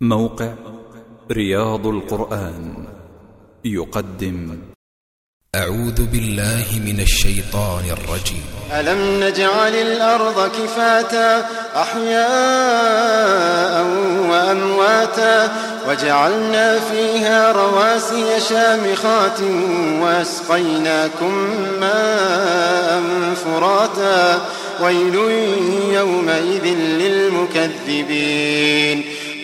موقع رياض القرآن يقدم. أعوذ بالله من الشيطان الرجيم. ألم نجعل الأرض كفاتا أحياء وأمواتا وجعلنا فيها رواسي شامخات وأسقيناكم ماء فراتا. ويل يومئذ للمكذبين.